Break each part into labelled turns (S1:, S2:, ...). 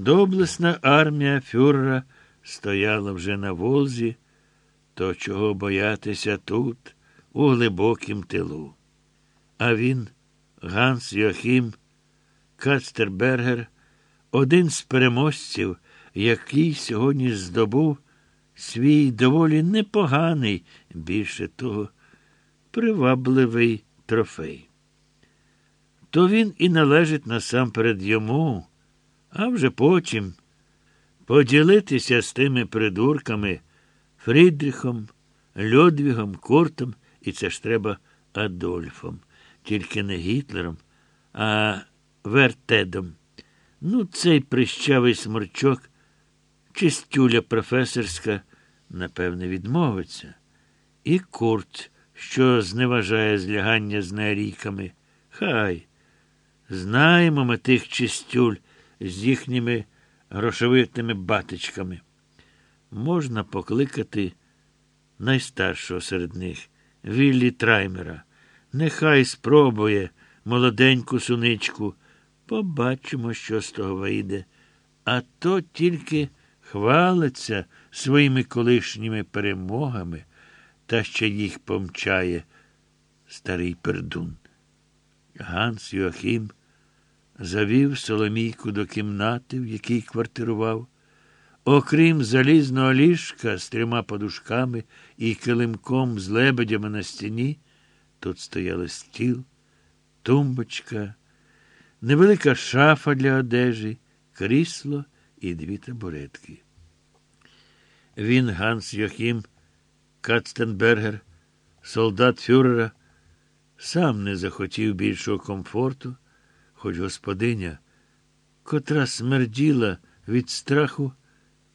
S1: Доблесна армія фюрера стояла вже на Волзі, то чого боятися тут, у глибокім тилу. А він, Ганс Йохім, Кацтербергер, один з переможців, який сьогодні здобув свій доволі непоганий, більше того, привабливий трофей. То він і належить насамперед йому, а вже потім поділитися з тими придурками Фрідріхом, Льодвігом, Куртом, і це ж треба Адольфом, тільки не Гітлером, а Вертедом. Ну, цей прищавий сморчок, чистюля професорська, напевне, відмовиться. І Курт, що зневажає злягання з неарійками. Хай. Знаємо ми тих чистюль з їхніми грошовитими батечками. Можна покликати найстаршого серед них, Віллі Траймера. Нехай спробує молоденьку суничку. Побачимо, що з того вийде. А то тільки хвалиться своїми колишніми перемогами та ще їх помчає старий пердун. Ганс Йоахім завів Соломійку до кімнати, в якій квартирував. Окрім залізного ліжка з трьома подушками і килимком з лебедями на стіні, тут стояли стіл, тумбочка, невелика шафа для одежі, крісло і дві табуретки. Він, Ганс Йохім, Кацтенбергер, солдат фюрера, сам не захотів більшого комфорту, хоч господиня, котра смерділа від страху,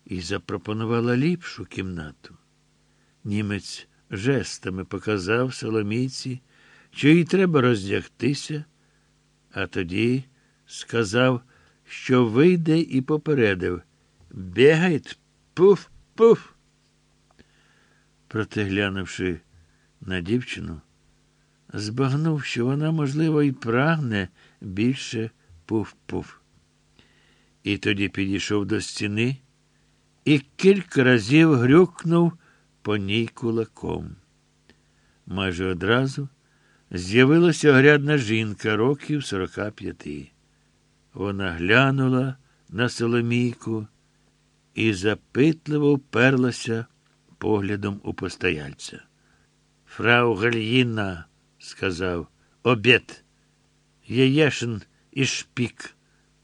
S1: і запропонувала ліпшу кімнату. Німець жестами показав Соломійці, що їй треба роздягтися, а тоді сказав, що вийде і попередив Бігайт, пуф-пуф. Проте, глянувши на дівчину, збагнув, що вона, можливо, і прагне більше пуф-пуф. І тоді підійшов до стіни і кілька разів грюкнув по ній кулаком. Майже одразу з'явилася огрядна жінка років сорока п'яти. Вона глянула на Соломійку і запитливо вперлася поглядом у постояльця. Фрау Гальїна, сказав, обід. Яєшин і шпік,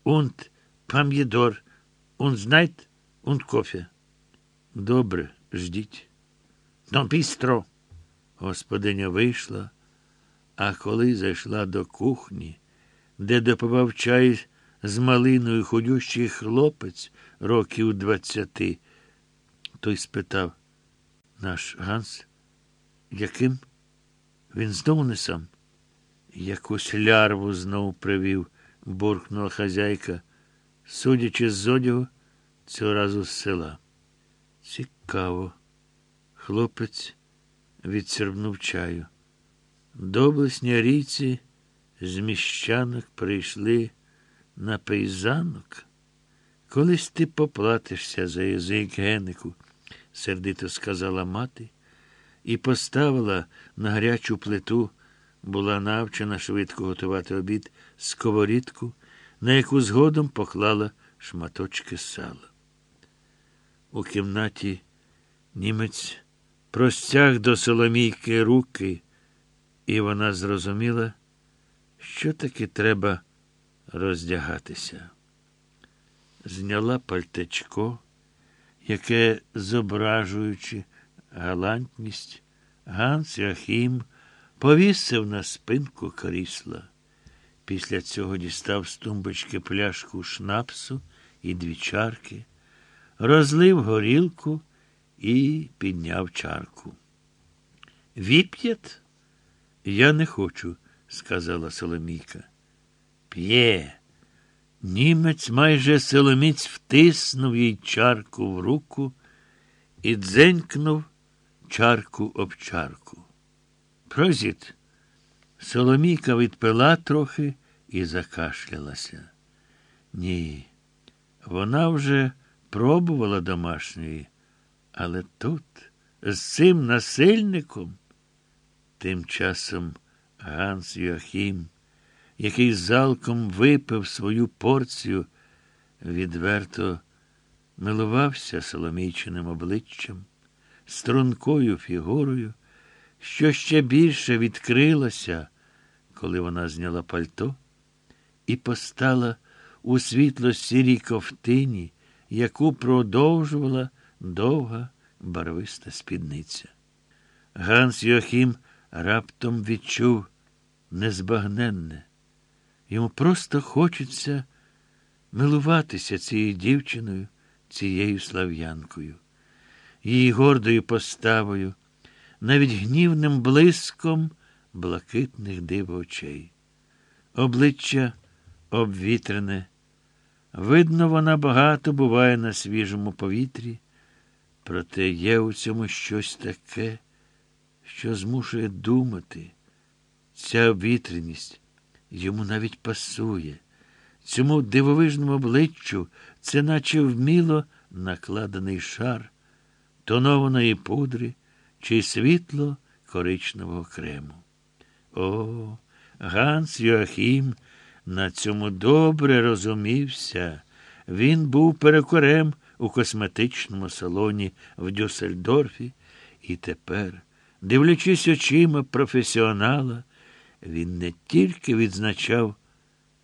S1: унт пам'єдор, он знайт, унт кофе. Добре, ждіть. Но. Господиня вийшла, а коли зайшла до кухні, де допивав чай з малиною ходющий хлопець років двадцяти, той спитав наш Ганс, яким? Він знову не сам. Якусь лярву знов привів, буркнула хазяйка, судячи з одягу, цього разу з села. Цікаво. Хлопець відсербнув чаю. Доблесні арійці з міщанок прийшли на пейзанок. Колись ти поплатишся за язик генику, сердито сказала мати, і поставила на гарячу плиту, була навчена швидко готувати обід, сковорідку, на яку згодом поклала шматочки сала. У кімнаті німець простяг до Соломійки руки, і вона зрозуміла, що таки треба роздягатися. Зняла пальтечко, яке, зображуючи галантність, Ганс Яхім повісив на спинку крісла. Після цього дістав з тумбочки пляшку шнапсу і дві чарки, розлив горілку і підняв чарку. Віп'єт? Я не хочу, сказала Соломійка. П'є. Німець майже силоміць втиснув їй чарку в руку і дзенькнув чарку об чарку. Прозіт. Соломійка відпила трохи і закашлялася. Ні, Вона вже пробувала домашньої, але тут, з цим насильником, тим часом Ганс Йоахім, який залком випив свою порцію, відверто милувався соломійчиним обличчям, стрункою фігурою, що ще більше відкрилося, коли вона зняла пальто і постала у світло сірій ковтині, яку продовжувала довга барвиста спідниця. Ганс Йохім раптом відчув незбагненне. Йому просто хочеться милуватися цією дівчиною, цією слав'янкою, її гордою поставою, навіть гнівним блиском блакитних див очей. Обличчя обвітрене. Видно, вона багато буває на свіжому повітрі, проте є у цьому щось таке, що змушує думати. Ця обвітреність йому навіть пасує. Цьому дивовижному обличчю це наче вміло накладений шар тонованої пудри чи світло коричневого крему. О, Ганс Йоахім на цьому добре розумівся. Він був перекорем у косметичному салоні в Дюссельдорфі, і тепер, дивлячись очима професіонала, він не тільки відзначав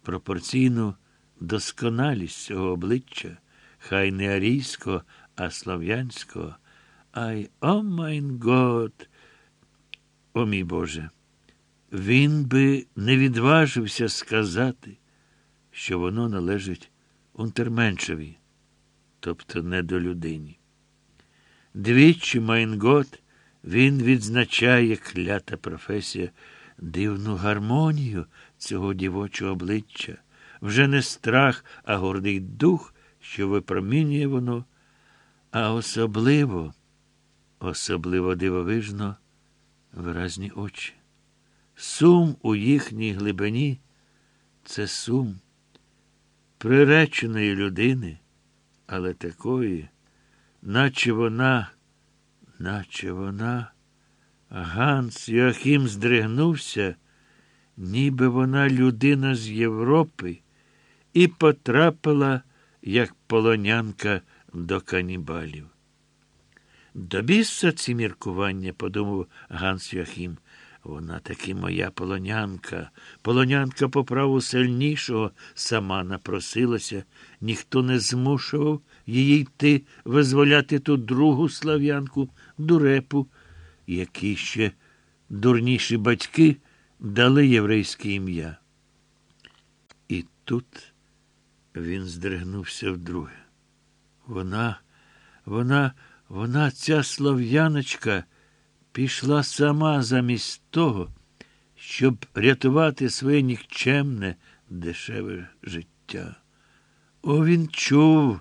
S1: пропорційну досконалість цього обличчя, хай не арійського, а слав'янського. Ай, o mein Gott, о мій Боже. Він би не відважився сказати, що воно належить унтерменшеві, тобто недолюдині. Двічі mein Gott він відзначає клята професія дивну гармонію цього дівочого обличчя, вже не страх, а гордий дух, що випромінює воно, а особливо, особливо дивовижно виразні очі. Сум у їхній глибині це сум приреченої людини, але такої, наче вона, наче вона. Ганс Йоахім здригнувся, ніби вона людина з Європи, і потрапила, як полонянка до канібалів. До біса ці міркування, подумав Ганс Йоахім. Вона таки моя полонянка. Полонянка по праву сильнішого сама напросилася, ніхто не змушував її йти визволяти ту другу слав'янку, дурепу, які ще дурніші батьки дали єврейське ім'я. І тут він здригнувся вдруге. Вона, вона, вона, ця слов'яночка пішла сама замість того, щоб рятувати своє нікчемне, дешеве життя. О, він чув,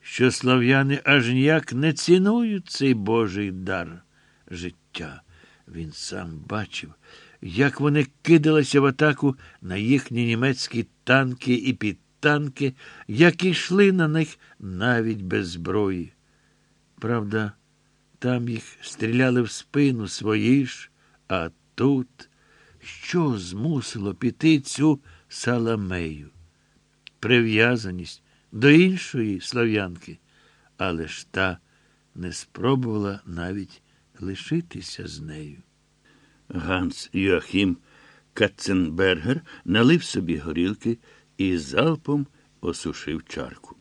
S1: що слав'яни аж ніяк не цінують цей Божий дар життя. Він сам бачив, як вони кидалися в атаку на їхні німецькі танки і підтанки, як йшли на них навіть без зброї. Правда, там їх стріляли в спину свої ж, а тут що змусило піти цю саламею? Прив'язаність до іншої слав'янки, але ж та не спробувала навіть лишитися з нею. Ганс Йоахім Катценбергер налив собі горілки і залпом осушив чарку.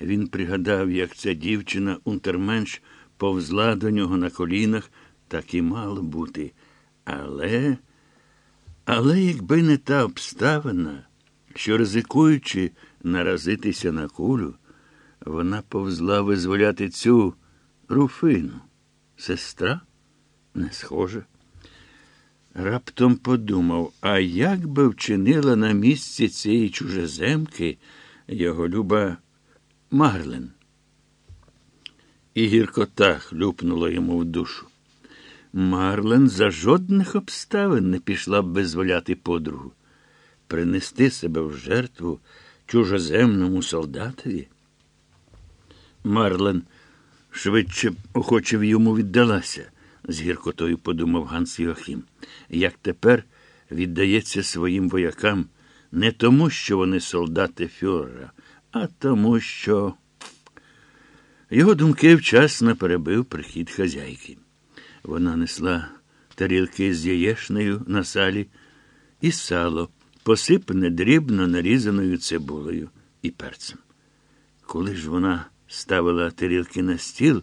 S1: Він пригадав, як ця дівчина Унтерменш повзла до нього на колінах, так і мало бути. Але, але якби не та обставина, що, ризикуючи наразитися на кулю, вона повзла визволяти цю руфину. Сестра? Не схоже. Раптом подумав, а як би вчинила на місці цієї чужеземки його люба Марлен? І гіркота хлюпнула йому в душу. Марлен за жодних обставин не пішла б визволяти подругу. Принести себе в жертву чужоземному солдатові. Марлен швидше охоче йому віддалася, з гіркотою подумав Ганс Йохім. Як тепер віддається своїм воякам не тому, що вони солдати фюрера, а тому, що. Його думки вчасно перебив прихід хазяйки. Вона несла тарілки з яєшнею на салі і сало, посипане дрібно нарізаною цибулею і перцем. Коли ж вона ставила тарілки на стіл,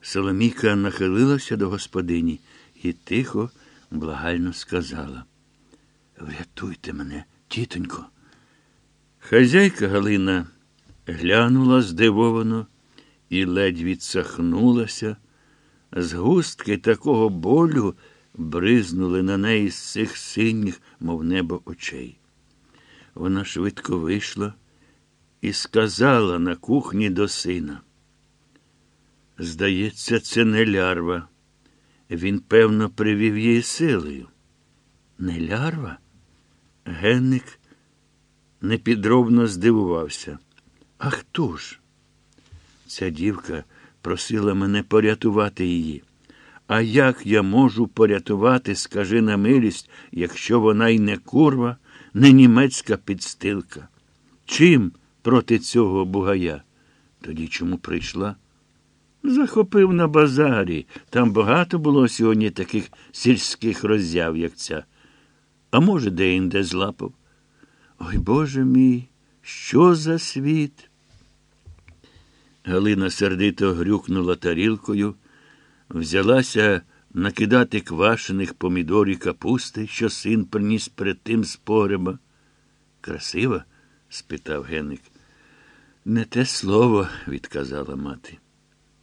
S1: Соломійка нахилилася до господині і тихо, благально сказала Врятуйте мене, тітонько. Хазяйка Галина глянула здивовано і ледь відсахнулася. Згустки такого болю бризнули на неї з цих синіх, мов небо очей. Вона швидко вийшла і сказала на кухні до сина. Здається, це не лярва. Він, певно, привів її силою. Не лярва? Генник непідробно здивувався. А хто ж? Ця дівка просила мене порятувати її. А як я можу порятувати, скажи на милість, якщо вона й не курва, не німецька підстилка? Чим проти цього бугая? Тоді чому прийшла? Захопив на базарі. Там багато було сьогодні таких сільських роззяв, як ця. А може, де-інде злапав. Ой Боже мій, що за світ? Галина сердито грюкнула тарілкою, взялася накидати квашених помідорів капусти, що син приніс перед тим з погреба. Красива? спитав Генник. Не те слово, відказала мати.